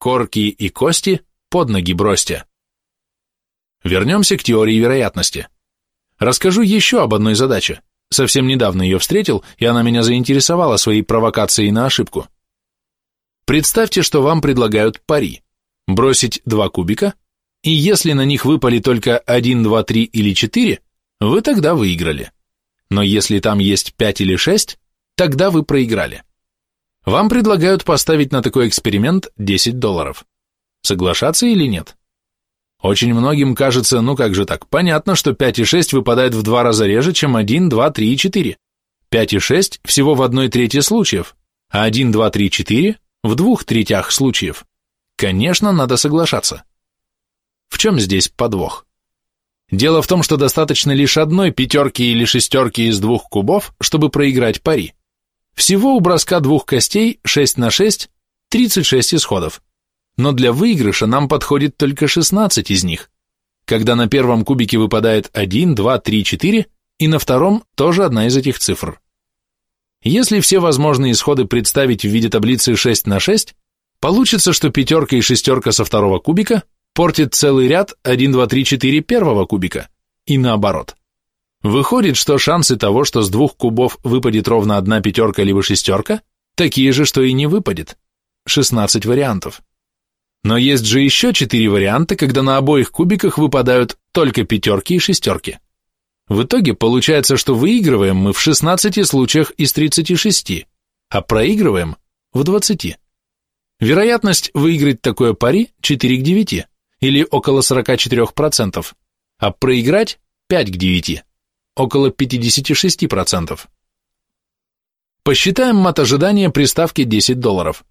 корки и кости под ноги бросьте. Вернемся к теории вероятности. Расскажу еще об одной задаче. Совсем недавно ее встретил, и она меня заинтересовала своей провокацией на ошибку. Представьте, что вам предлагают пари. Бросить два кубика, и если на них выпали только 1, 2, 3 или 4, вы тогда выиграли. Но если там есть 5 или 6, тогда вы проиграли. Вам предлагают поставить на такой эксперимент 10 долларов. Соглашаться или нет? Очень многим кажется, ну как же так, понятно, что 5 и 6 выпадают в два раза реже, чем 1, 2, 3 и 4. 5 и 6 всего в одной трети случаев, а 1, 2, 3, 4 в двух третях случаев. Конечно, надо соглашаться. В чем здесь подвох? Дело в том, что достаточно лишь одной пятерки или шестерки из двух кубов, чтобы проиграть пари. Всего у броска двух костей 6 на 6 – 36 исходов но для выигрыша нам подходит только 16 из них, когда на первом кубике выпадает 1, 2, 3, 4, и на втором тоже одна из этих цифр. Если все возможные исходы представить в виде таблицы 6 на 6, получится, что пятерка и шестерка со второго кубика портит целый ряд 1, 2, 3, 4 первого кубика, и наоборот. Выходит, что шансы того, что с двух кубов выпадет ровно одна пятерка либо шестерка, такие же, что и не выпадет. 16 вариантов. Но есть же еще четыре варианта, когда на обоих кубиках выпадают только пятерки и шестерки. В итоге получается, что выигрываем мы в 16 случаях из 36, а проигрываем в 20. Вероятность выиграть такое пари 4 к 9, или около 44%, а проиграть 5 к 9, около 56%. Посчитаем мат ожидания при ставке 10 долларов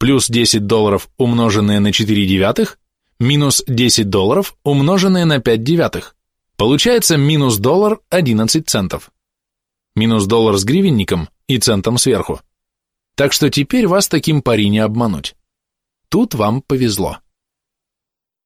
плюс 10 долларов, умноженное на 4 девятых, минус 10 долларов, умноженное на 5 девятых. Получается минус доллар 11 центов. Минус доллар с гривенником и центом сверху. Так что теперь вас таким пари не обмануть. Тут вам повезло.